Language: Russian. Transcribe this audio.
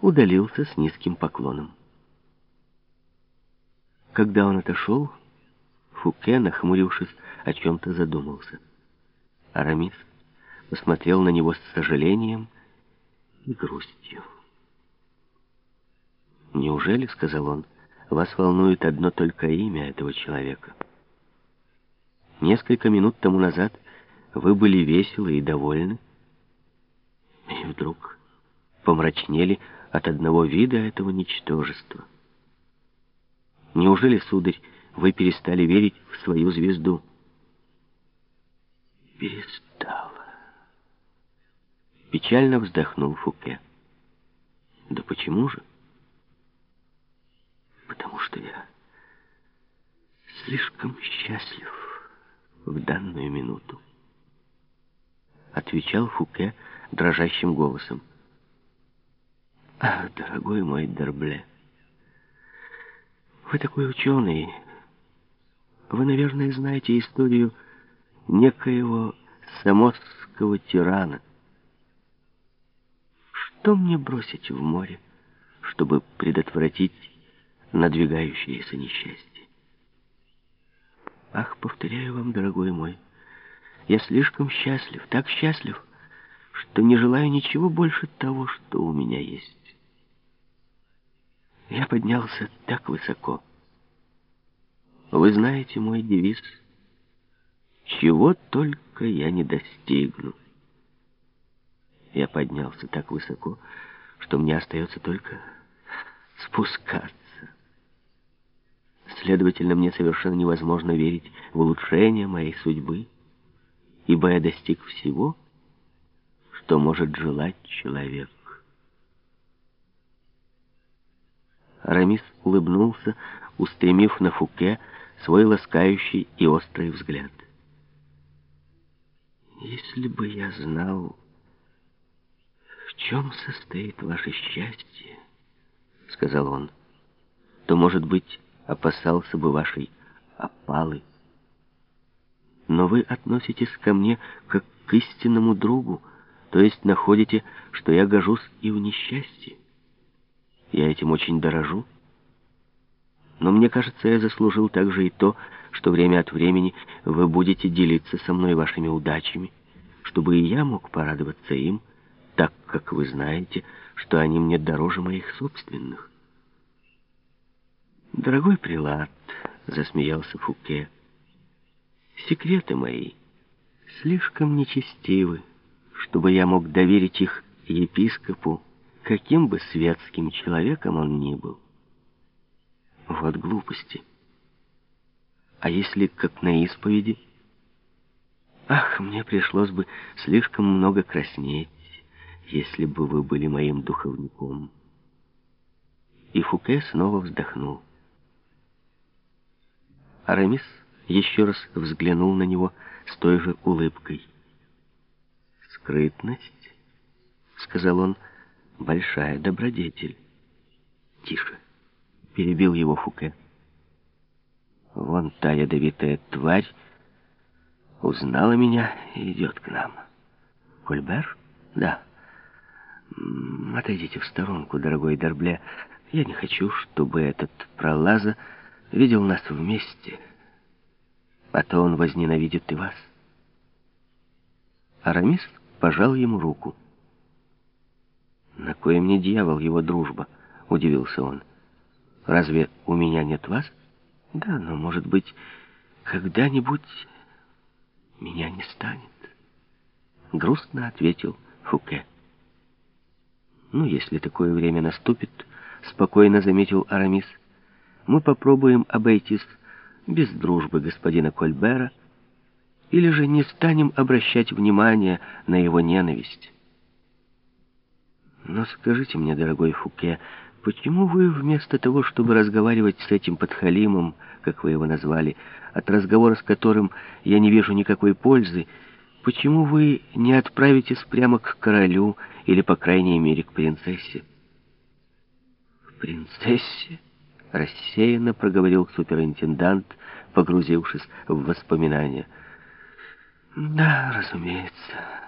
удалился с низким поклоном. Когда он отошел, Фуке, нахмурившись, о чем-то задумался. Арамис посмотрел на него с сожалением и грустью. «Неужели, — сказал он, — вас волнует одно только имя этого человека? Несколько минут тому назад вы были веселы и довольны, и вдруг помрачнели от одного вида этого ничтожества. Неужели, сударь, вы перестали верить в свою звезду?» «Перестала». Печально вздохнул Фуке. «Да почему же?» «Потому что я слишком счастлив в данную минуту», отвечал Фуке дрожащим голосом. «Ах, дорогой мой Дербле, вы такой ученый. Вы, наверное, знаете историю некоего самосского тирана. Что мне бросить в море, чтобы предотвратить надвигающееся несчастье? Ах, повторяю вам, дорогой мой, я слишком счастлив, так счастлив, что не желаю ничего больше того, что у меня есть. Я поднялся так высоко. Вы знаете мой девиз. Чего только я не достигну. Я поднялся так высоко, что мне остается только спускаться. Следовательно, мне совершенно невозможно верить в улучшение моей судьбы, ибо я достиг всего, что может желать человек. Арамис улыбнулся, устремив на Фуке свой ласкающий и острый взгляд. «Если бы я знал, в чем состоит ваше счастье, — сказал он, — то, может быть, опасался бы вашей опалы. Но вы относитесь ко мне как к истинному другу, то есть находите, что я гожусь и в несчастье. Я этим очень дорожу. Но мне кажется, я заслужил также и то, что время от времени вы будете делиться со мной вашими удачами, чтобы и я мог порадоваться им, так как вы знаете, что они мне дороже моих собственных. «Дорогой прилад», — засмеялся Фуке, — «секреты мои слишком нечестивы, чтобы я мог доверить их епископу, каким бы светским человеком он ни был. Вот глупости. А если как на исповеди? Ах, мне пришлось бы слишком много краснеть, если бы вы были моим духовником. И Фуке снова вздохнул. Арамис еще раз взглянул на него с той же улыбкой. «Скрытность», — сказал он, — большая добродетель. Тише, перебил его Фуке. Вон та ядовитая тварь узнала меня и идет к нам. Кольбер? Да. Отойдите в сторонку, дорогой Дорбле. Я не хочу, чтобы этот пролаза видел нас вместе, а то он возненавидит и вас. Арамис пожал ему руку. «На кое мне дьявол его дружба?» — удивился он. «Разве у меня нет вас?» «Да, но, может быть, когда-нибудь меня не станет», — грустно ответил Фуке. «Ну, если такое время наступит», — спокойно заметил Арамис, «мы попробуем обойтись без дружбы господина Кольбера, или же не станем обращать внимания на его ненависть». Но скажите мне, дорогой Фуке, почему вы вместо того, чтобы разговаривать с этим подхалимом, как вы его назвали, от разговора с которым я не вижу никакой пользы, почему вы не отправитесь прямо к королю или, по крайней мере, к принцессе? К принцессе? Рассеянно проговорил суперинтендант, погрузившись в воспоминания. Да, разумеется.